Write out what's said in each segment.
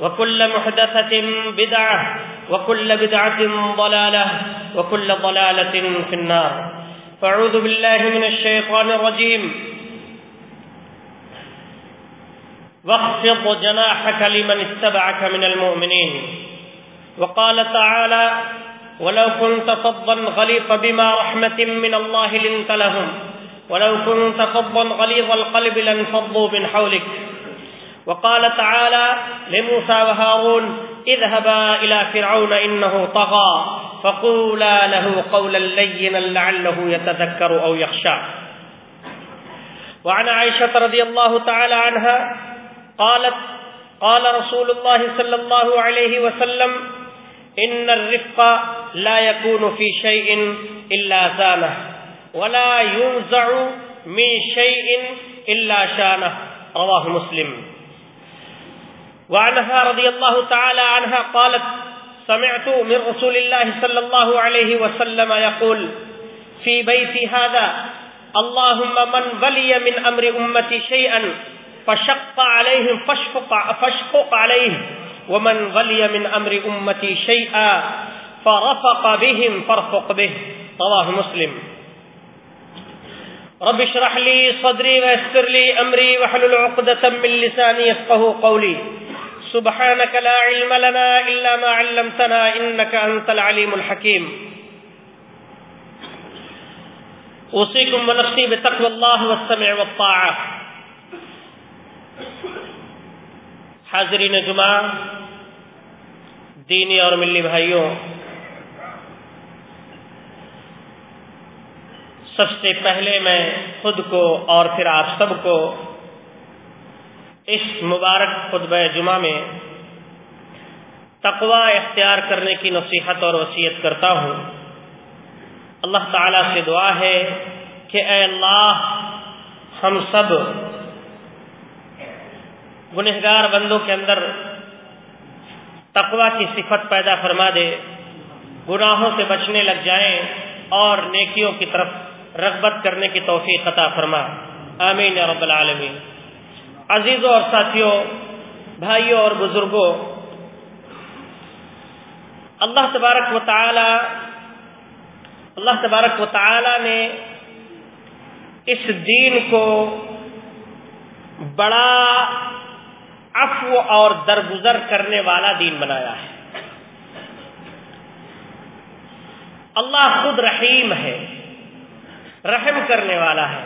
وكل محدثة بدعة، وكل بدعة ضلالة، وكل ضلالة في النار. فاعوذ بالله من الشيطان الرجيم. واخفض جناحك لمن اتبعك من المؤمنين. وقال تعالى ولو كنت فظا غليظ بما رحمة من الله لنت لهم، ولو كنت فظا غليظ القلب لانفضوا من حولك وقال تعالى لموسى وهارون اذهبا إلى فرعون إنه طغى فقولا له قولا لينا لعله يتذكر أو يخشى. وعن عائشة رضي الله تعالى عنها قالت قال رسول الله صلى الله عليه وسلم إن الرفق لا يكون في شيء إلا زانه ولا ينزع من شيء إلا شانه. رواه مسلم. وعنها رضي الله تعالى عنها قالت سمعت من رسول الله صلى الله عليه وسلم يقول في بيتي هذا اللهم من ولي من أمر أمتي شيئا فشق عليهم فاشفق, فاشفق عليه ومن ولي من أمر أمتي شيئا فرفق بهم فارفق به. رواه مسلم. رب اشرح لي صدري ويسر لي أمري وحلل عقدة من لساني يفقه قولي. سبحانك لا علم لنا إلا ما علمتنا إنك أنت العليم الحكيم. أوصيكم ونفسي بتقوى الله والسمع والطاعة. حاضرین جمعہ، دینی اور ملی بھائیوں، سب سے پہلے میں خود کو اور پھر آپ سب کو اس مبارک خطبہ جمعہ میں تقوا اختیار کرنے کی نصیحت اور وصیت کرتا ہوں۔ اللہ تعالی سے دعا ہے کہ اے اللہ، ہم سب گنہگار بندوں کے اندر تقوا کی صفت پیدا فرما دے، گناہوں سے بچنے لگ جائیں اور نیکیوں کی طرف رغبت کرنے کی توفیق عطا فرما۔ آمین رب العالمین۔ عزیزوں اور ساتھیوں، بھائیوں اور بزرگوں، اللہ تبارک و تعالی، اللہ تبارک و تعالی نے اس دین کو بڑا عفو اور درگزر کرنے والا دین بنایا ہے۔ اللہ خود رحیم ہے، رحم کرنے والا ہے،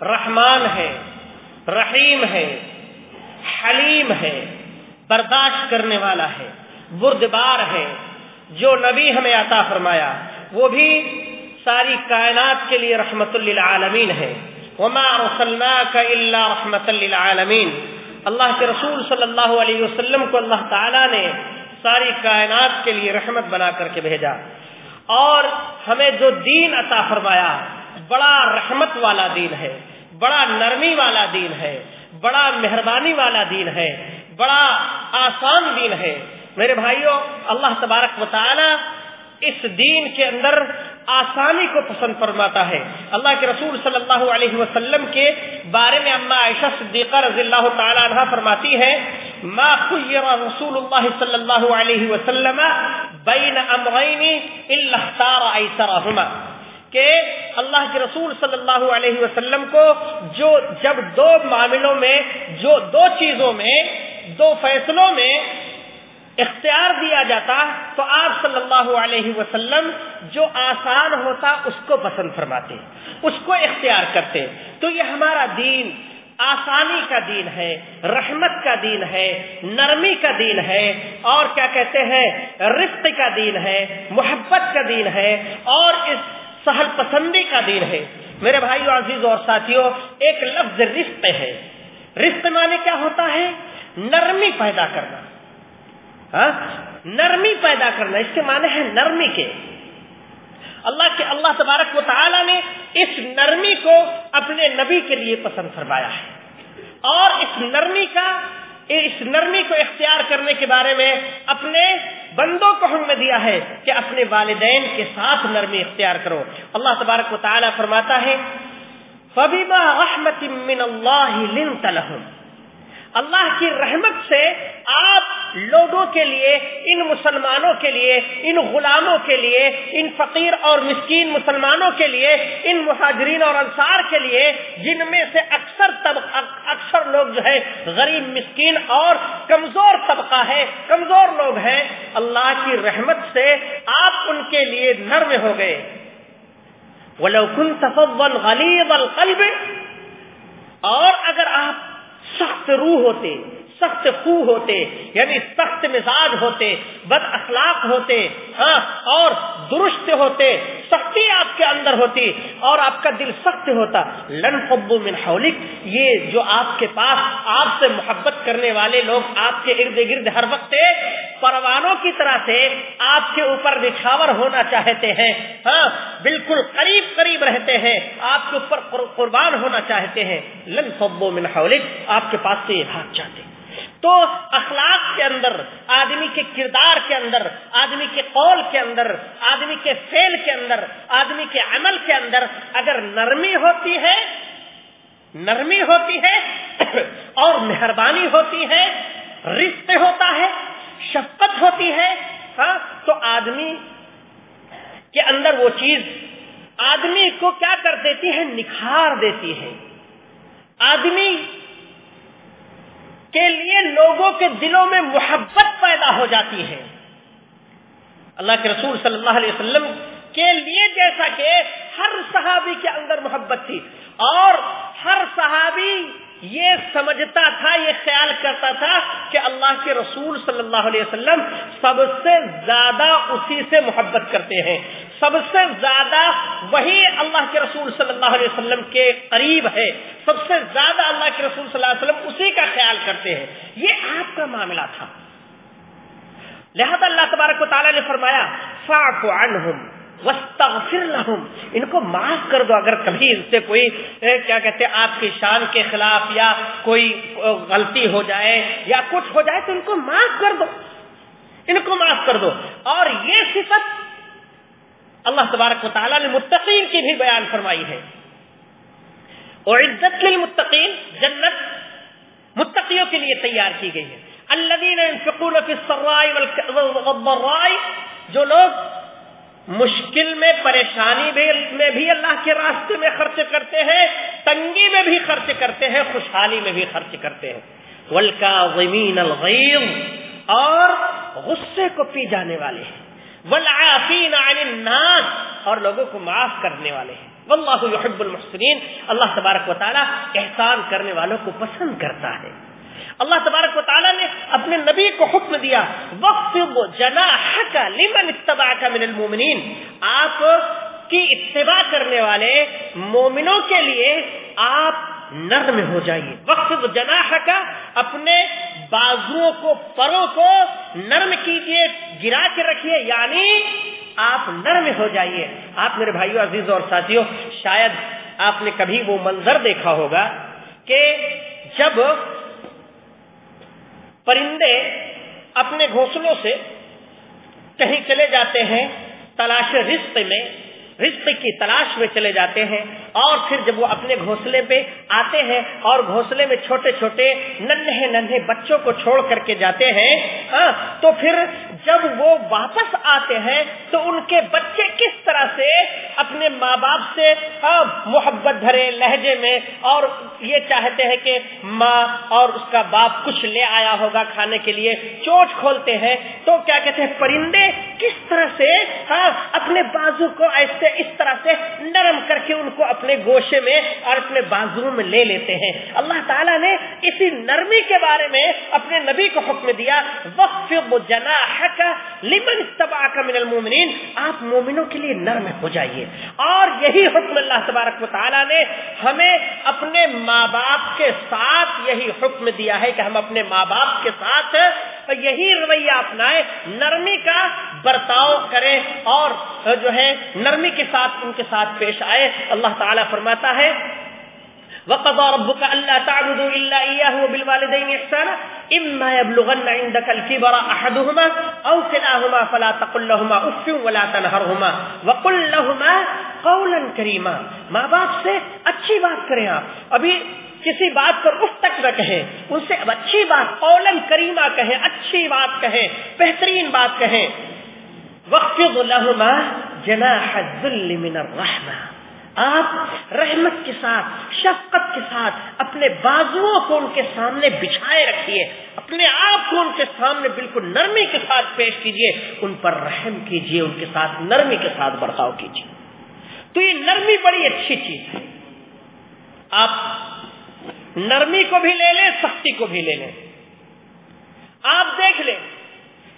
رحمان ہے۔ رحیم ہے، حلیم ہے، برداشت کرنے والا ہے، بردبار ہے۔ جو نبی ہمیں عطا فرمایا، وہ بھی ساری کائنات کے لیے رحمت للعالمین ہے۔ وما ارسلناک الا رحمت للعالمین اللہ کے رسول صلی اللہ علیہ وسلم کو اللہ تعالی نے ساری کائنات کے لیے رحمت بنا کر کے بھیجا۔ اور ہمیں جو دین عطا فرمایا، بڑا رحمت والا دین ہے۔ بڑا نرمی والا دین ہے، بڑا مہربانی والا دین ہے، بڑا آسان دین ہے۔ میرے بھائیوں، اللہ تبارک و تعالی اس دین کے اندر آسانی کو پسند فرماتا ہے۔ اللہ کے رسول صلی اللہ علیہ وسلم کے بارے میں اما عائشہ صدیقہ رضی اللہ تعالی عنہ فرماتی ہے، ما خیر رسول اللہ صلی اللہ علیہ وسلم بین امرین الا اختار ایسرہما کہ اللہ کے رسول صلی اللہ علیہ وسلم کو جو جب دو معاملوں میں، جو دو چیزوں میں، دو فیصلوں میں اختیار دیا جاتا، تو آپ صلی اللہ علیہ وسلم جو آسان ہوتا، اس کو پسند فرماتے، اس کو اختیار کرتے۔ تو یہ ہمارا دین آسانی کا دین ہے، رحمت کا دین ہے، نرمی کا دین ہے، اور کیا کہتے ہیں رفت کا دین ہے، محبت کا دین ہے، اور اس سہل پسندی کا دین ہے۔ میرے بھائیو عزیز اور ساتھیوں ایک لفظ رفت ہے۔ رفت مانے کیا ہوتا ہے؟ نرمی پیدا کرنا۔ ہاں؟ نرمی پیدا کرنا۔ اس کے معنی ہے نرمی کے۔ اللہ کے، اللہ تبارک و تعالی نے اس نرمی کو اپنے نبی کے لیے پسند فرمایا ہے۔ اور اس نرمی کا اس نرمی کو اختیار کرنے کے بارے میں اپنے بندوں کو حکم دیا ہے کہ اپنے والدین کے ساتھ نرمی اختیار کرو۔ اللہ تبارک و تعالیٰ فرماتا ہے فبیما رحمت من اللہ لنت لهم۔ اللہ کی رحمت سے آپ لوگوں کے لیے، ان مسلمانوں کے لیے، ان غلاموں کے لیے، ان فقیر اور مسکین مسلمانوں کے لیے، ان مہاجرین اور انصار کے لیے، جن میں سے اکثر طبقہ، اکثر لوگ جو ہے غریب، مسکین اور کمزور طبقہ ہے، کمزور لوگ ہیں، اللہ کی رحمت سے آپ ان کے لیے نرم ہو گئے۔ ولو كنت فظا غليظ القلب اور اگر آپ سخت روح ہوتے سخت خو ہوتے یعنی سخت مزاج ہوتے، بد اخلاق ہوتے ہاں اور درست ہوتے، سختی آپ کے اندر ہوتی، اور آپ کا دل سخت ہوتا۔ لن فبو من حولک، یہ جو آپ کے پاس، آپ سے محبت کرنے والے لوگ آپ کے ارد گرد ہر وقت پروانوں کی طرح سے آپ کے اوپر نچھاور ہونا چاہتے ہیں ہاں بالکل قریب قریب رہتے ہیں، آپ کے اوپر قربان ہونا چاہتے ہیں۔ لن فبو من حولک، آپ کے پاس سے یہ بھاگ چاہتے ہیں۔ تو اخلاق کے اندر، آدمی کے کردار کے اندر، آدمی کے قول کے اندر، آدمی کے فیل کے اندر، آدمی کے عمل کے اندر اگر نرمی ہوتی ہے، نرمی ہوتی ہے اور مہربانی ہوتی ہے رشتے ہوتا ہے، شفقت ہوتی ہے ہاں تو آدمی کے اندر وہ چیز آدمی کو کیا کر دیتی ہے؟ نکھار دیتی ہے۔ آدمی کے لیے لوگوں کے دلوں میں محبت پیدا ہو جاتی ہے۔ اللہ کے رسول صلی اللہ علیہ وسلم کے لیے جیسا کہ ہر صحابی کے اندر محبت تھی اور ہر صحابی یہ سمجھتا تھا، یہ خیال کرتا تھا کہ اللہ کے رسول صلی اللہ علیہ وسلم سب سے زیادہ اسی سے محبت کرتے ہیں۔ سب سے زیادہ وہی اللہ کے رسول صلی اللہ علیہ وسلم کے قریب ہے۔ سب سے زیادہ اللہ کے رسول صلی اللہ علیہ وسلم اسی کا خیال کرتے ہیں۔ یہ آپ کا معاملہ تھا۔ لہذا اللہ تبارک و تعالیٰ نے فرمایا فاف عنہم۔ وستغفر لهم. ان کو معاف کر دو اگر کبھی ان سے کوئی کیا کہتے ہیں، آپ کی شان کے خلاف یا کوئی غلطی ہو جائے یا کچھ ہو جائے تو ان کو معاف کر دو۔ ان کو معاف کر دو۔ اور یہ صفت اللہ تبارک و تعالیٰ نے متقین کی بھی بیان فرمائی ہے۔ اور عزت للمتقین، جنت متقیوں کے لیے تیار کی گئی ہے۔ الذين ينفقون في السراء جو لوگ مشکل میں، پریشانی میں بھی اللہ کے راستے میں خرچ کرتے ہیں، تنگی میں بھی خرچ کرتے ہیں، خوشحالی میں بھی خرچ کرتے ہیں۔ ولکا زمین الغیر اور غصے کو پی جانے والے ہیں۔ والعافین عن الناس، اور لوگوں کو معاف کرنے والے ہیں۔ واللہ يحب المحسنین اللہ تبارک و تعالی احسان کرنے والوں کو پسند کرتا ہے۔ اللہ تبارک و تعالیٰ نے اپنے نبی کو حکم دیا وقت جنا لمن اتباع کا من المومنین آپ کی اتباع کرنے والے مومنوں کے لیے آپ نرم ہو جائیے۔ وقت جناح کا اپنے بازو کو، پروں کو نرم کیجیے، گرا کے رکھیے یعنی آپ نرم ہو جائیے۔ آپ میرے بھائیوں عزیز اور ساتھیوں، شاید آپ نے کبھی وہ منظر دیکھا ہوگا کہ جب پرندے اپنے گھونسلوں سے کہیں چلے جاتے ہیں، تلاش رزق میں، رزق کی تلاش میں چلے جاتے ہیں۔ اور پھر جب وہ اپنے گھونسلے پہ آتے ہیں اور گھونسلے میں چھوٹے چھوٹے ننھے ننھے بچوں کو چھوڑ کر کے جاتے ہیں تو پھر جب وہ واپس آتے ہیں تو ان کے بچے کس طرح سے اپنے ماں باپ سے محبت بھرے لہجے میں اور یہ چاہتے ہیں کہ ماں اور اس کا باپ کچھ لے آیا ہوگا کھانے کے لیے چوٹ کھولتے ہیں، تو کیا کہتے ہیں، پرندے کس طرح سے اپنے بازو کو ایسے اس طرح سے نرم کر کے ان کو اپنے گوشے میں اور اپنے بازو میں لے لیتے ہیں۔ اللہ تعالیٰ نے اسی نرمی کے بارے میں اپنے نبی کو حکم دیا وقف لمن کا من المومنین آپ مومنوں کے لیے نرم ہو جائیے۔ اور یہی حکم اللہ تبارک و تعالیٰ نے ہمیں اپنے ماں باپ کے ساتھ یہی حکم دیا ہے کہ ہم اپنے ماں باپ کے ساتھ یہی رویہ اپنائے نرمی کا برتاؤ کریں اور جو ہے نرمی کے ساتھ ان کے ساتھ پیش آئے اللہ تعالیٰ فرماتا ہے، وقضى ربك الا تعبدوا الا اياه وبالوالدين احسانا اما يبلغن عندك الكبر احدهما او كلاهما فلا تقل لهما اف ولا تنهرهما وقل لهما قولا كريما۔ ماں باپ سے اچھی بات کریں آپ۔ ابھی کسی بات پر اف تک نہ کہیں ان سے اب اچھی بات قولا کریما کہیں اچھی بات کہیں بہترین بات کہیں وقفض لهما جناح الذل من الرحمه آپ رحمت کے ساتھ، شفقت کے ساتھ اپنے بازوؤں کو ان کے سامنے بچھائے رکھیے۔ اپنے آپ کو ان کے سامنے بالکل نرمی کے ساتھ پیش کیجیے۔ ان پر رحم کیجیے، ان کے ساتھ نرمی کے ساتھ برتاؤ کیجیے۔ تو یہ نرمی بڑی اچھی چیز ہے۔ آپ نرمی کو بھی لے لیں سختی کو بھی لے لیں آپ دیکھ لیں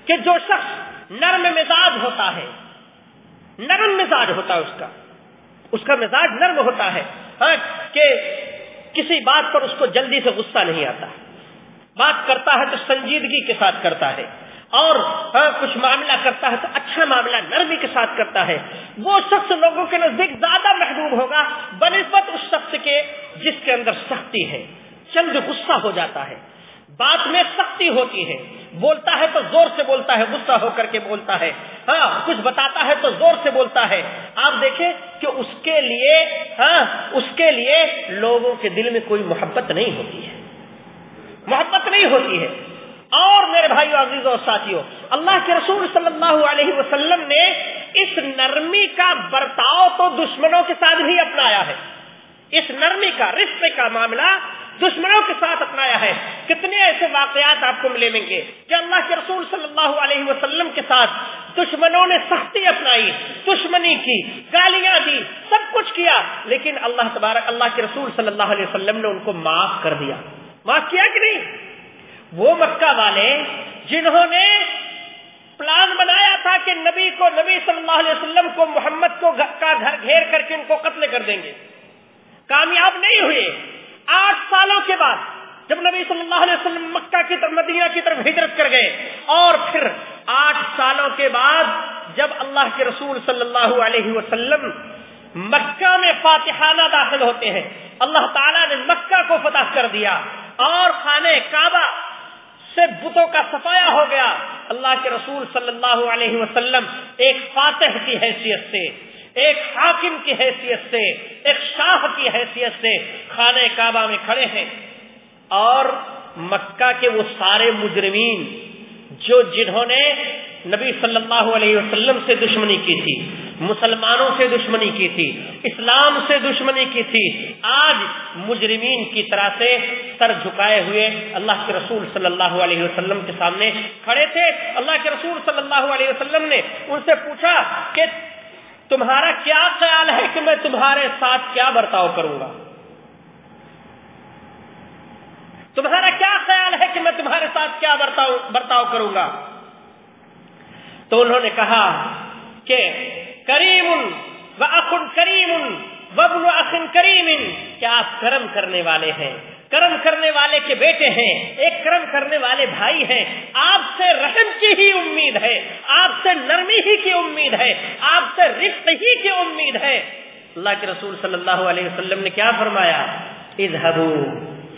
کہ جو شخص نرم مزاج ہوتا ہے، نرم مزاج ہوتا ہے اس کا۔ اس کا مزاج نرم ہوتا ہے ہاں کہ کسی بات پر اس کو جلدی سے غصہ نہیں آتا۔ بات کرتا ہے تو سنجیدگی کے ساتھ کرتا ہے۔ اور کچھ معاملہ کرتا ہے تو اچھا معاملہ نرمی کے ساتھ کرتا ہے۔ وہ شخص لوگوں کے نزدیک زیادہ محبوب ہوگا، بنسبت اس شخص کے جس کے اندر سختی ہے، چند غصہ ہو جاتا ہے۔ بات میں سختی ہوتی ہے۔ بولتا ہے تو زور سے بولتا ہے، غصہ ہو کر کے بولتا ہے۔ ہاں کچھ بتاتا ہے تو زور سے بولتا ہے۔ آپ دیکھیں کہ اس کے لیے ہاں اس کے لیے لوگوں کے دل میں کوئی محبت نہیں ہوتی ہے۔ محبت نہیں ہوتی ہے۔ اور میرے بھائیو عزیز اور ساتھیوں، اللہ کے رسول صلی اللہ علیہ وسلم نے اس نرمی کا برتاؤ تو دشمنوں کے ساتھ بھی اپنایا ہے۔ اس نرمی کا رشتے کا معاملہ دشمنوں کے ساتھ اپنایا ہے۔ کتنے ایسے واقعات آپ کو ملیں گے کہ اللہ کے رسول صلی اللہ علیہ وسلم کے ساتھ دشمنوں نے سختی اپنائی، دشمنی کی، گالیاں دی، سب کچھ کیا۔ لیکن اللہ تبارک، اللہ کے رسول صلی اللہ علیہ وسلم نے ان کو معاف کر دیا۔ معاف کیا کہ نہیں؟ وہ مکہ والے جنہوں نے پلان بنایا تھا کہ نبی کو نبی صلی اللہ علیہ وسلم کو محمد کو کا گھر گھیر کر کے ان کو قتل کر دیں گے۔ کامیاب نہیں ہوئے۔ آٹھ سالوں کے بعد جب نبی صلی اللہ علیہ وسلم مکہ کی طرف، مدینہ کی طرف ہجرت کر گئے اور پھر آٹھ سالوں کے بعد جب اللہ کے رسول صلی اللہ علیہ وسلم مکہ میں فاتحانہ داخل ہوتے ہیں، اللہ تعالیٰ نے مکہ کو فتح کر دیا اور خانے کعبہ سے بتوں کا صفایا ہو گیا۔ اللہ کے رسول صلی اللہ علیہ وسلم ایک فاتح کی حیثیت سے، ایک حاکم کی حیثیت سے، ایک شاہ کی حیثیت سے خانہ کعبہ میں کھڑے ہیں۔ اور مکہ کے وہ سارے مجرمین جو جنہوں نے نبی صلی اللہ علیہ وسلم سے دشمنی کی تھی مسلمانوں سے دشمنی کی تھی، اسلام سے دشمنی کی تھی۔ آج مجرمین کی طرح سے سر جھکائے ہوئے اللہ کے رسول صلی اللہ علیہ وسلم کے سامنے کھڑے تھے۔ اللہ کے رسول صلی اللہ علیہ وسلم نے ان سے پوچھا کہ تمہارا کیا خیال ہے کہ میں تمہارے ساتھ کیا برتاؤ کروں گا؟ تمہارا کیا خیال ہے کہ میں تمہارے ساتھ کیا برتاؤ برتاؤ کروں گا؟ تو انہوں نے کہا کہ کریم و اخن کریم وبن اخن کریم کیا آپ کرم کرنے والے ہیں؟ کرم کرنے والے کے بیٹے ہیں، ایک کرم کرنے والے بھائی ہیں۔ آپ سے رحم کی ہی امید ہے، آپ سے نرمی ہی کی امید ہے، آپ سے رفت ہی کی امید ہے۔ اللہ کے رسول صلی اللہ علیہ وسلم نے کیا فرمایا؟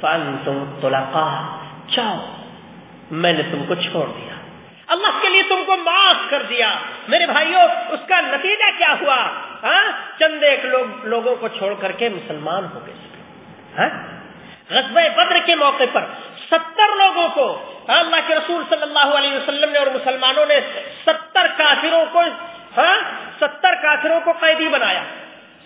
فن تم چاؤ میں نے تم کو چھوڑ دیا۔ اللہ تم کو معاف کر دیا۔ میرے بھائیوں اس کا نتیجہ کیا ہوا؟ ہاں؟ چند ایک لوگ، لوگوں کو چھوڑ کر کے مسلمان ہو گئے۔ ہاں؟ غزب بدر کے موقع پر ستر لوگوں کو ہاں، اللہ کے رسول صلی اللہ علیہ وسلم نے اور مسلمانوں نے ستر کافروں کو ہاں ستر کافروں کو قیدی بنایا۔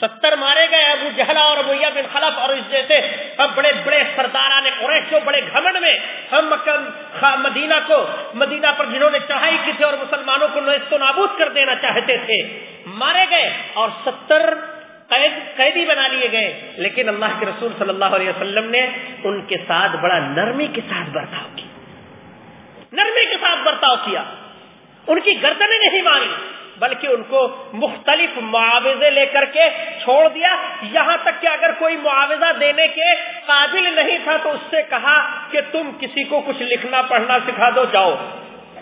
ستر مارے گئے ابو جہلا اور ابویا بن خلف اور اس جیسے اب بڑے بڑے سردار نے قریش کو، بڑے گھمنڈ میں ہم مدینہ کو، مدینہ پر جنہوں نے چڑھائی کی تھی اور مسلمانوں کو نیست و نابود کر دینا چاہتے تھے، مارے گئے اور ستر قید قیدی بنا لیے گئے۔ لیکن اللہ کے رسول صلی اللہ علیہ وسلم نے ان کے ساتھ بڑا نرمی کے ساتھ برتاؤ کیا۔ نرمی کے ساتھ برتاؤ کیا۔ ان کی گردنیں نہیں ماری۔ بلکہ ان کو مختلف معاوضے لے کر کے چھوڑ دیا۔ یہاں تک کہ اگر کوئی معاوضہ دینے کے قابل نہیں تھا تو اس سے کہا کہ تم کسی کو کچھ لکھنا پڑھنا سکھا دو، جاؤ۔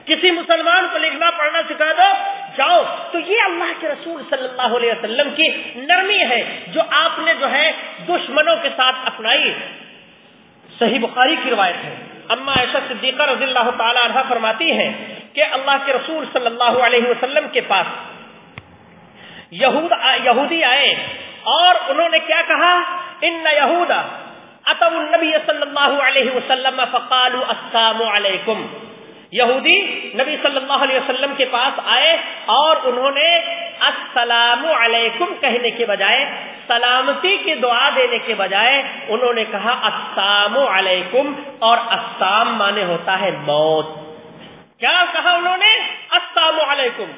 کسی مسلمان کو لکھنا پڑھنا سکھا دو، جاؤ۔ تو یہ اللہ کے رسول صلی اللہ علیہ وسلم کی نرمی ہے جو آپ نے جو ہے دشمنوں کے ساتھ اپنائی۔ صحیح بخاری کی روایت ہے۔ اما ایسا صدیقہ رضی اللہ تعالی عنہ فرماتی ہیں کہ اللہ کے رسول صلی اللہ علیہ وسلم کے پاس یہود یہودی آئے اور انہوں نے کیا کہا؟ ان یہود اتو النبی صلی اللہ علیہ وسلم فقالوا السلام علیکم۔ یہودی نبی صلی اللہ علیہ وسلم کے پاس آئے اور انہوں نے السلام علیکم کہنے کے بجائے، سلامتی کی دعا دینے کے بجائے انہوں نے کہا السلام علیکم اور السلام مانے ہوتا ہے موت۔ کیا کہا انہوں نے؟ السلام علیکم،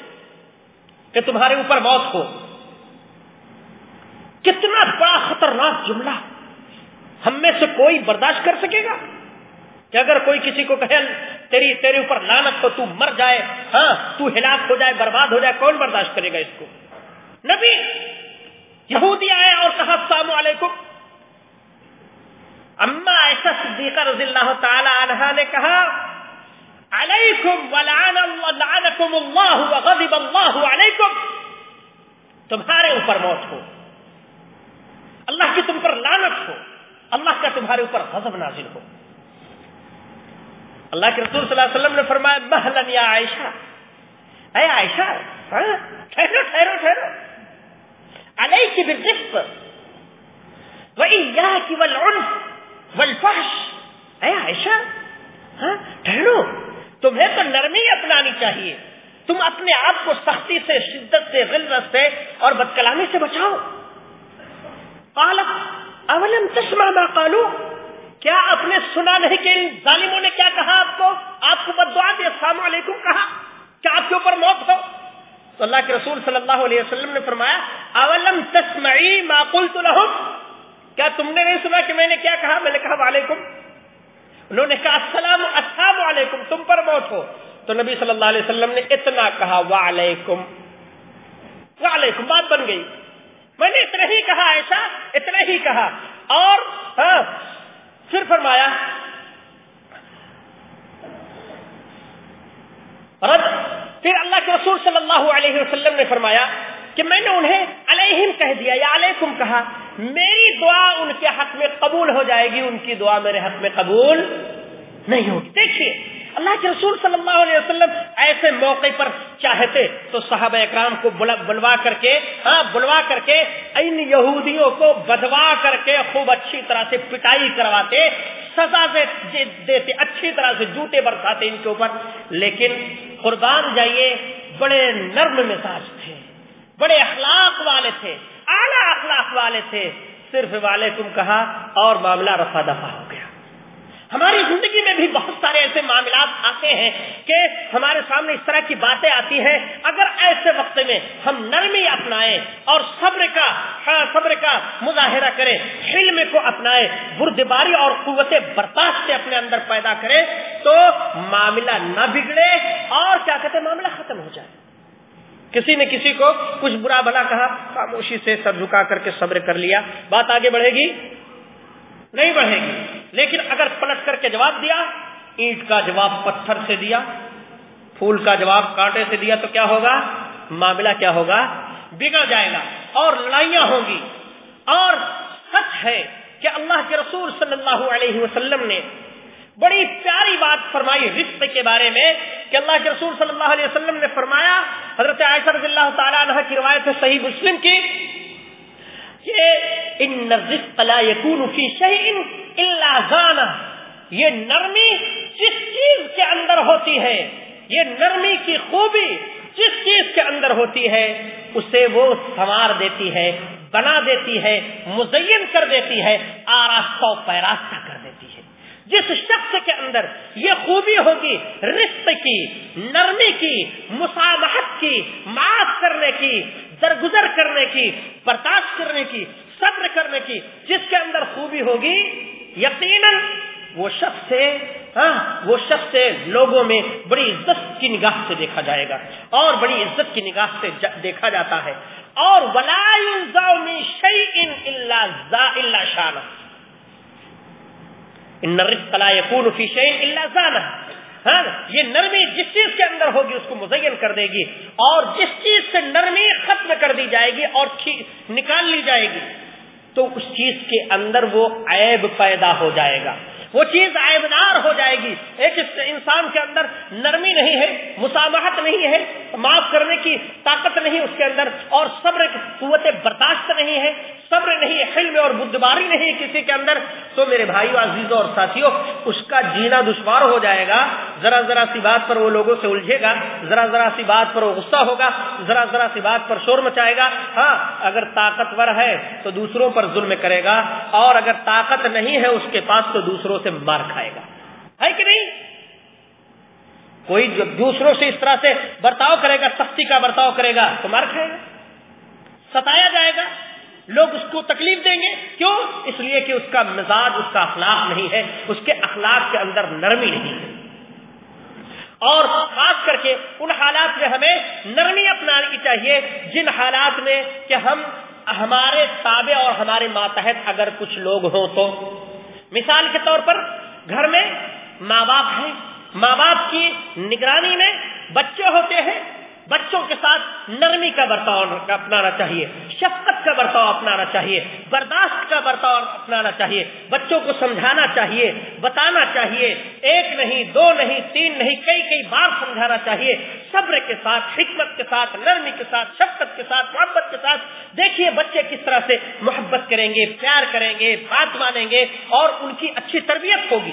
کہ تمہارے اوپر موت ہو۔ کتنا بڑا خطرناک جملہ۔ ہم میں سے کوئی برداشت کر سکے گا؟ کہ اگر کوئی کسی کو کہے، تیری، تیرے اوپر لانت ہو تو مر جائے ہاں تو ہلاک ہو جائے، برباد ہو جائے، کون برداشت کرے گا اس کو؟ نبی، یہودی آئے اور کہا، السلام علیکم۔ اما ایسا صدیقہ رضی اللہ تعالی عنہ نے کہا علیکم ولعنکم اللہ وغضب اللہ علیکم۔ تمہارے اوپر موت ہو۔ اللہ کی تم پر لعنت ہو۔ اللہ کا تمہارے اوپر غضب نازل ہو۔ اللہ کے رسول صلی اللہ علیہ وسلم نے فرمایا محلن یا عائشہ۔ اے عائشہ ہاں؟ ٹھہرو ٹھہرو ٹھہرو۔ علیہ کی بالقسط وإياك والعنف والفحش اے عائشہ ہاں ٹھہرو تمہیں تو نرمی اپنانی چاہیے۔ تم اپنے آپ کو سختی سے، شدت سے، غلظت سے اور بدکلامی سے بچاؤ۔ اولم تسمع ما قالوا کیا آپ نے سنا نہیں کہ ان ظالموں نے کیا کہا آپ کو؟ آپ کو بد دعا دیا السلام علیکم کہا۔ کیا آپ کے اوپر موت ہو؟ تو اللہ کے رسول صلی اللہ علیہ وسلم نے فرمایا، اولم تسمعی ما قلت لهم؟ کیا تم نے نہیں سنا کہ میں نے کیا کہا؟ میں نے کہا، وعلیکم۔ انہوں نے کہا، السلام السلام علیکم، تم پر موت ہو. تو نبی صلی اللہ علیہ وسلم نے اتنا کہا، وعلیکم. وعلیکم، بات بن گئی۔ میں نے اتنا ہی کہا ایسا اتنا ہی کہا۔ اور ہاں پھر فرمایا رد پھر اللہ کے رسول صلی اللہ علیہ وسلم نے فرمایا کہ میں نے انہیں علیہم علیکم کہا، میری دعا ان کے حق میں قبول ہو جائے گی، ان کی دعا میرے حق میں قبول نہیں ہوگی۔ دیکھیے، اللہ کے رسول صلی اللہ علیہ وسلم ایسے موقع پر چاہتے تو صحابہ اکرام کو بلوا کر کے ہاں بلوا کر کے ان یہودیوں کو بدوا کر کے خوب اچھی طرح سے پٹائی کرواتے، سزا سے دیتے، اچھی طرح سے جوتے برساتے ان کے اوپر۔ لیکن قربان جائیے، بڑے نرم مزاج تھے، بڑے اخلاق والے تھے۔ اعلیٰ اخلاق والے تھے، صرف والے تم کہا اور معاملہ رفا دفا ہو گیا۔ ہماری زندگی میں بھی بہت سارے ایسے معاملات آتے ہیں کہ ہمارے سامنے اس طرح کی باتیں آتی ہیں، اگر ایسے وقت میں ہم نرمی اپنائیں اور صبر کا ہاں، صبر کا مظاہرہ کریں علم کو اپنائیں، بردباری اور قوت برداشت سے اپنے اندر پیدا کریں، تو معاملہ نہ بگڑے اور کیا کہتے معاملہ ختم ہو جائے۔ کسی نے کسی کو کچھ برا بھلا کہا، خاموشی سے سر جھکا کر کے صبر کر لیا۔ بات آگے بڑھے گی؟ نہیں بڑھے گی۔ لیکن اگر پلٹ کر کے جواب دیا، اینٹ کا جواب پتھر سے دیا، پھول کا جواب کانٹے سے دیا، تو کیا ہوگا؟ معاملہ کیا ہوگا؟ بگڑ جائے گا اور لڑائیاں ہوں گی۔ اور سچ ہے کہ اللہ کے رسول صلی اللہ علیہ وسلم نے بڑی پیاری بات فرمائی رشتے کے بارے میں کہ اللہ کے رسول صلی اللہ علیہ وسلم نے فرمایا، حضرت عائشہ رضی اللہ تعالیٰ عنہ کی روایت ہے صحیح مسلم کی کہ ان الرزق لا يكون في شيء الا زانا یہ نرمی جس چیز کے اندر ہوتی ہے، یہ نرمی کی خوبی جس چیز کے اندر ہوتی ہے، اسے وہ سنوار دیتی ہے، بنا دیتی ہے، مزین کر دیتی ہے، آراستہ و پیراستہ کر دیتی ہے۔ جس شخص کے اندر یہ خوبی ہوگی رشت کی، نرمی کی مسامحت کی، معاف کرنے کی، درگزر کرنے کی، برداشت کرنے کی، صبر کرنے کی، جس کے اندر خوبی ہوگی، یقیناً وہ شخص سے ہاں وہ شخص سے لوگوں میں بڑی عزت کی نگاہ سے دیکھا جائے گا اور بڑی عزت کی نگاہ سے دیکھا جاتا ہے۔ اور ولا شان ہاں یہ نرمی جس چیز کے اندر ہوگی اس کو مزین کر دے گی اور جس چیز سے نرمی ختم کر دی جائے گی اور نکال لی جائے گی، تو اس چیز کے اندر وہ عیب پیدا ہو جائے گا۔ وہ چیز عیبدار ہو جائے گی۔ ایک انسان کے اندر نرمی نہیں ہے، مسامحت نہیں ہے، معاف کرنے کی طاقت نہیں اس کے اندر اور صبر قوت برداشت نہیں ہے۔ صبر نہیں ہے حلم اور بدباری نہیں کسی کے اندر، تو میرے بھائیو عزیزوں اور ساتھیوں اس کا جینا دشوار ہو جائے گا۔ ذرا ذرا سی بات پر وہ لوگوں سے الجھے گا، ذرا ذرا سی بات پر وہ غصہ ہوگا، ذرا ذرا سی بات پر شور مچائے گا۔ ہاں اگر طاقتور ہے تو دوسروں پر ظلم کرے گا، اور اگر طاقت نہیں ہے اس کے پاس تو دوسروں سے مار کھائے گا۔ ہے کہ نہیں؟ کوئی جو دوسروں سے اس طرح سے برتاؤ کرے گا، سختی کا برتاؤ کرے گا، تو مار کھائے گا، ستایا جائے گا۔ لوگ اس کو تکلیف دیں گے۔ کیوں؟ اس لیے کہ اس کا مزاج، اس کا اخلاق نہیں ہے، اس کے اخلاق کے اندر نرمی نہیں ہے۔ اور خاص کر کے ان حالات میں ہمیں نرمی اپنانے کی چاہیے، جن حالات میں کہ ہم، ہمارے تابع اور ہمارے ماتحت اگر کچھ لوگ ہوں تو۔ مثال کے طور پر گھر میں ماں باپ ہیں۔ ماں باپ کی نگرانی میں بچے ہوتے ہیں۔ بچوں کے ساتھ نرمی کا برتاؤ اپنانا چاہیے۔ شفقت کا برتاؤ اپنانا چاہیے، برداشت کا برتاؤ اپنانا چاہیے، بچوں کو سمجھانا چاہیے، بتانا چاہیے، ایک نہیں، دو نہیں، تین نہیں، کئی کئی بار سمجھانا چاہیے، صبر کے ساتھ، حکمت کے ساتھ، نرمی کے ساتھ، شفقت کے ساتھ، محبت کے ساتھ، دیکھیے بچے کس طرح سے محبت کریں گے، پیار کریں گے، بات مانیں گے، اور ان کی اچھی تربیت ہوگی،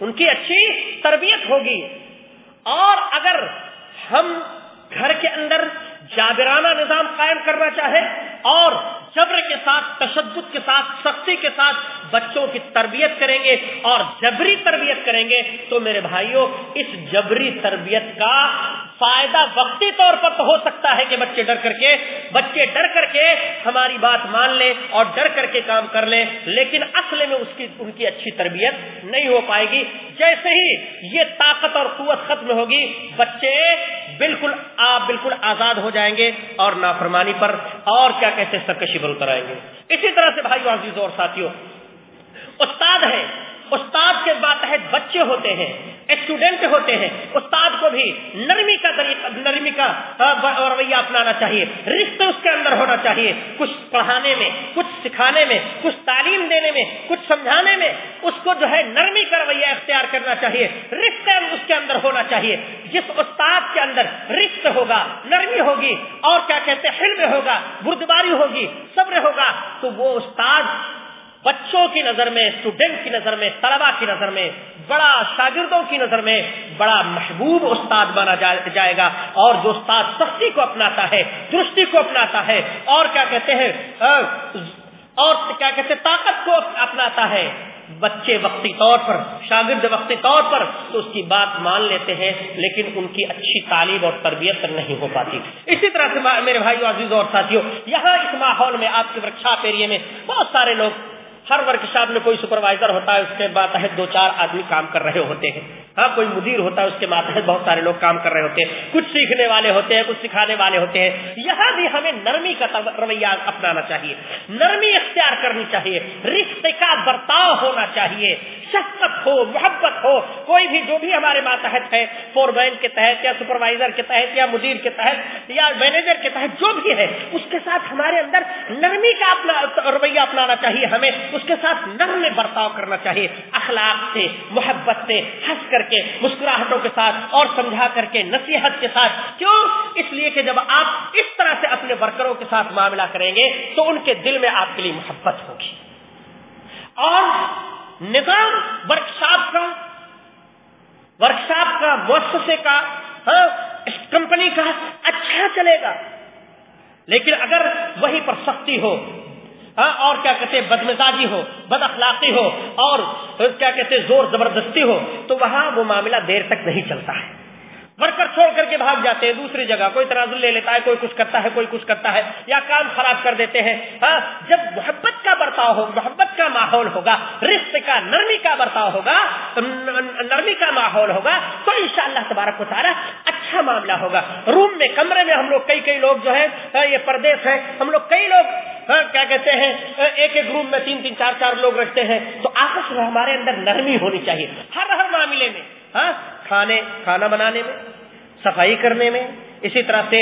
ان کی اچھی تربیت ہوگی، اور اگر ہم گھر کے اندر جابرانہ نظام قائم کرنا چاہے اور جبر کے ساتھ، تشدد کے ساتھ، سختی کے ساتھ بچوں کی تربیت کریں گے اور جبری تربیت کریں گے، تو میرے بھائیوں اس جبری تربیت کا فائدہ وقتی طور پر تو ہو سکتا ہے کہ بچے ڈر کر کے، بچے ڈر کر کے ہماری بات مان لیں اور ڈر کر کے کام کر لیں، لیکن اصل میں اس کی، ان کی اچھی تربیت نہیں ہو پائے گی۔ جیسے ہی یہ طاقت اور قوت ختم ہوگی، بچے بالکل آپ بالکل آزاد ہو جائیں گے اور نافرمانی پر اور کیا کہتے سرکشی پر اتر آئیں گے۔ اسی طرح سے بھائی عزیزوں اور ساتھیوں استاد ہے استاد کے ماتحت بچے ہوتے ہیں۔ اسٹوڈینٹ ہوتے ہیں، استاد کو بھی نرمی کا طریقہ، نرمی کا رویہ اپنانا چاہیے۔ رشتے اس کے اندر ہونا چاہیے۔ کچھ پڑھانے میں، کچھ سکھانے میں، کچھ تعلیم دینے میں، کچھ سمجھانے میں اس کو جو ہے نرمی کا رویہ اختیار کرنا چاہیے۔ رشتے اس کے اندر ہونا چاہیے۔ جس استاد کے اندر رشت ہوگا، نرمی ہوگی، اور کیا کہتے ہیں، حلم ہوگا، بردباری ہوگی، صبر ہوگا، تو وہ استاد بچوں کی نظر میں اسٹوڈینٹ کی نظر میں طلبا کی نظر میں، بڑا شاگردوں کی نظر میں بڑا محبوب استاد بنا جائے گا۔ اور جو استاد سختی کو اپناتا ہے، درستی کو اپناتا ہے، اور کیا کہتے ہیں اور کیا کہتے ہیں، طاقت کو اپناتا ہے۔ بچے وقتی طور پر، شاگرد وقتی طور پر تو اس کی بات مان لیتے ہیں، لیکن ان کی اچھی تعلیم اور تربیت نہیں ہو پاتی۔ اسی طرح سے میرے بھائی عزیز اور ساتھیوں یہاں اس ماحول میں، آپ کے ورکشاپ ایریے میں بہت سارے لوگ ہر ورکشاپ میں کوئی سپروائزر ہوتا ہے، اس کے بعد دو چار آدمی کام کر رہے ہوتے ہیں۔ ہاں کوئی مدیر ہوتا ہے، اس کے ماتحت بہت سارے لوگ کام کر رہے ہوتے ہیں، کچھ سیکھنے والے ہوتے ہیں، کچھ سکھانے والے ہوتے ہیں۔ یہاں بھی ہمیں نرمی کا رویہ اپنانا چاہیے۔ نرمی اختیار کرنی چاہیے۔ رشتے کا برتاؤ ہونا چاہیے۔ شفقت ہو، محبت ہو، کوئی بھی جو بھی ہمارے ماتحت ہے فور مین کے تحت یا سپروائزر کے تحت یا مدیر کے تحت یا مینیجر کے تحت، جو بھی ہے، اس کے ساتھ ہمارے اندر نرمی کا اپنا رویہ اپنانا چاہیے۔ ہمیں اس کے ساتھ نرم برتاؤ کرنا چاہیے۔ اخلاق سے، محبت سے، ہنس کر کے مسکراہٹوں کے ساتھ اور سمجھا کر کے نصیحت کے ساتھ، کیوں؟ اس لیے کہ جب آپ اس طرح سے اپنے ورکروں کے ساتھ معاملہ کریں گے تو ان کے دل میں آپ کے لیے محبت ہوگی۔ اور نظام ورکشاپ کا ورکشاپ کا، مؤسسے کا ہاں کمپنی کا اچھا چلے گا۔ لیکن اگر وہی پر سختی ہو ہاں، اور کیا کہتے بد مزاجی ہو، بد اخلاقی ہو، اور کیا کہتے زور زبردستی ہو، تو وہاں وہ معاملہ دیر تک نہیں چلتا ہے۔ ورکر چھوڑ کر کے بھاگ جاتے ہیں، دوسری جگہ کوئی تنازل لے لیتا ہے، کوئی کچھ کرتا ہے، کوئی کچھ کرتا ہے، یا کام خراب کر دیتے ہیں۔ ہاں جب محبت کا برتاؤ ہو، محبت کا ماحول ہوگا رشتے کا، نرمی کا برتاؤ ہوگا نرمی کا ماحول ہوگا، تو ان شاء اللہ تبارک و تعالیٰ اچھا معاملہ ہوگا۔ روم میں، کمرے میں ہم لوگ کئی کئی لوگ جو ہے ہاں، یہ پردیش ہے ہم لوگ کئی لوگ ہاں، کیا کہتے ہیں، ایک ایک روم میں تین تین چار چار لوگ رکھتے ہیں۔ تو آپس میں ہمارے اندر نرمی ہونی چاہیے، ہر ہر معاملے میں ہاں کھانے، کھانا بنانے میں، صفائی کرنے میں، اسی طرح سے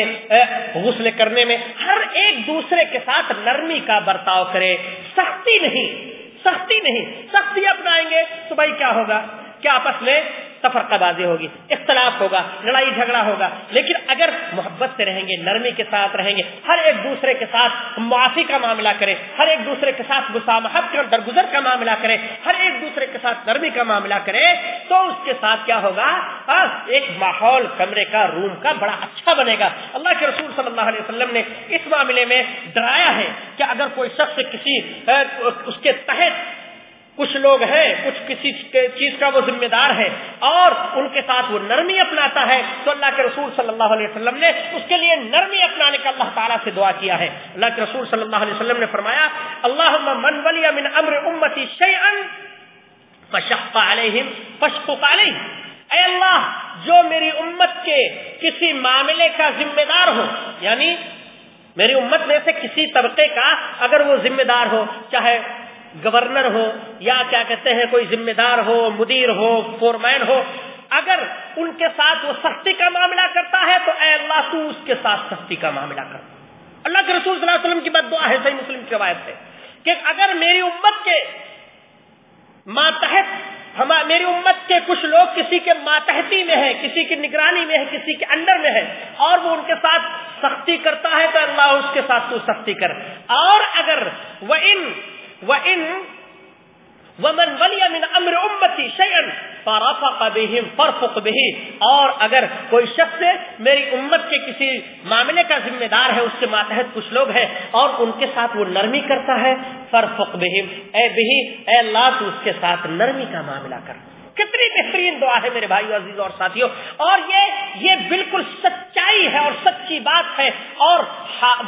غسل کرنے میں ہر ایک دوسرے کے ساتھ نرمی کا برتاؤ کرے۔ سختی نہیں سختی نہیں، سختی اپنائیں گے تو بھائی کیا ہوگا؟ کیا آپس میں تفرقہ بازی ہوگی؟ اختلاف ہوگا، لڑائی جھگڑا ہوگا۔ لیکن اگر محبت سے رہیں گے، نرمی کے ساتھ رہیں گے، ہر ایک دوسرے کے ساتھ معافی کا معاملہ کرے ہر ایک دوسرے کے ساتھ مسامحت کا درگزر کا معاملہ کرے ہر ایک دوسرے کے ساتھ نرمی کا معاملہ کرے تو اس کے ساتھ کیا ہوگا؟ ایک ماحول، کمرے کا، روم کا بڑا اچھا بنے گا۔ اللہ کے رسول صلی اللہ علیہ وسلم نے اس معاملے میں ڈرایا ہے کہ اگر کوئی شخص کسی اس کے تحت کچھ لوگ ہیں، کچھ کسی چیز کا وہ ذمہ دار ہے اور ان کے ساتھ وہ نرمی اپناتا ہے۔ تو اللہ کے رسول صلی اللہ علیہ وسلم نے اس کے لیے نرمی اپنانے کا اللہ تعالیٰ سے دعا کیا ہے۔ اللہ کے رسول صلی اللہ علیہ وسلم نے فرمایا اللہ من ولی من امر امتی فشق علیہم فشق علیہ اے اللہ، جو میری امت کے کسی معاملے کا ذمہ دار ہو یعنی میری امت میں سے کسی طبقے کا اگر وہ ذمہ دار ہو، چاہے گورنر ہو یا کیا کہتے ہیں کوئی ذمہ دار ہو، مدیر ہو، فورمین ہو، اگر ان کے ساتھ وہ سختی کا معاملہ کرتا ہے تو اے اللہ تو اس کے ساتھ سختی کا معاملہ کر۔ اللہ کے رسول صلی اللہ علیہ وسلم کی بد دعا ہے، صحیح مسلم کی روایت سے کہ اگر میری امت کے ماتحت میری امت کے کچھ لوگ کسی کے ماتحتی میں ہے کسی کی نگرانی میں ہے کسی کے انڈر میں ہے اور وہ ان کے ساتھ سختی کرتا ہے تو اللہ اس کے ساتھ تو سختی کر۔ اور اگر وہ ان ومن ولی من امر امتی شیئن فرفق بهم فرفق به۔ اور اگر کوئی شخص میری امت کے کسی معاملے کا ذمہ دار ہے، اس کے ماتحت کچھ لوگ ہیں اور ان کے ساتھ وہ نرمی کرتا ہے فرفق بهم۔ اے بہی، اے اللہ تو اس کے ساتھ نرمی کا معاملہ کر۔ کتنی بہترین دعا ہے میرے بھائی عزیز اور ساتھیوں اور یہ یہ بالکل سچائی ہے اور سچی بات ہے۔ اور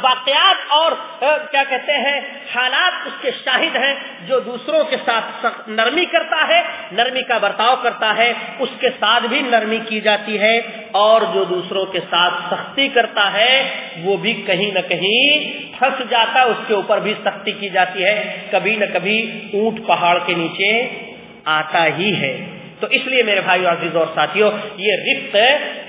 واقعات اور کیا کہتے ہیں، حالات اس کے شاہد ہیں جو دوسروں کے ساتھ نرمی کرتا ہے، نرمی کا برتاؤ کرتا ہے۔ اس کے ساتھ بھی نرمی کی جاتی ہے۔ اور جو دوسروں کے ساتھ سختی کرتا ہے، وہ بھی کہیں نہ کہیں پھنس جاتا ہے۔ اس کے اوپر بھی سختی کی جاتی ہے۔ کبھی نہ کبھی اونٹ پہاڑ کے نیچے آتا ہی ہے۔ تو اس لیے میرے بھائی عزیز اور ساتھیوں یہ رفت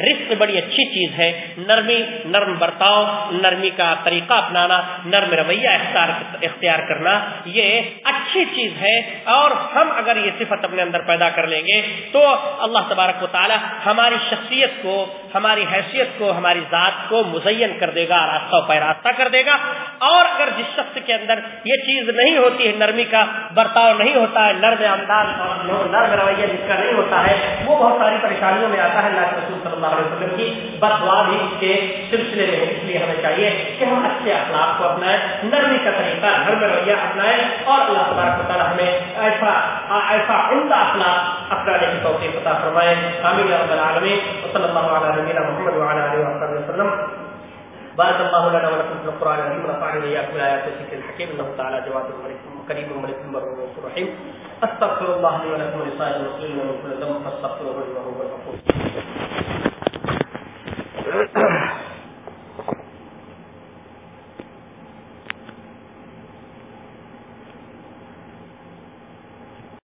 رفت بڑی اچھی چیز ہے۔ نرمی، نرم برتاؤ، نرمی کا طریقہ اپنانا، نرم رویہ اختیار اختیار کرنا، یہ اچھی چیز ہے۔ اور ہم اگر یہ صفت اپنے اندر پیدا کر لیں گے تو اللہ تبارک و تعالی ہماری شخصیت کو، ہماری حیثیت کو، ہماری ذات کو مزین کر دے گا، راستہ پہ راستہ کر دے گا۔ اور اگر جس شخص کے اندر یہ چیز نہیں ہوتی ہے، نرمی کا برتاؤ نہیں ہوتا ہے، نرم انداز اور نرم رویہ جس کا نہیں ہوتا ہے۔ وہ بہت ساری پریشانیوں میں آتا ہے اللہ کے رسول صلی اللہ علیہ وسلم کی۔ بدوا بھی اس کے سلسلے میں اس لیے ہمیں چاہیے کہ ہم اچھے اخلاق کو اپنائیں، نرمی کا طریقہ گھر میں رویہ اپنائیں اور اللہ تبارک تعالیٰ ہمیں ایسا ایسا عمدہ اخلاق اپنانے کی توفیق عطا فرمائے۔ حامد رب العالمین۔ صلی اللہ علیہ نبینا محمد وعلى اله وسلم۔ بارك الله لنا ولكم في القران العظيم ونفعني واياكم بالايات والذكر الحكيم انه تعالى جواد كريم ملك بر رحيم استغفر الله لي ولكم ولسائر المسلمين ومن كل ذنب فاستغفروه انه هو الغفور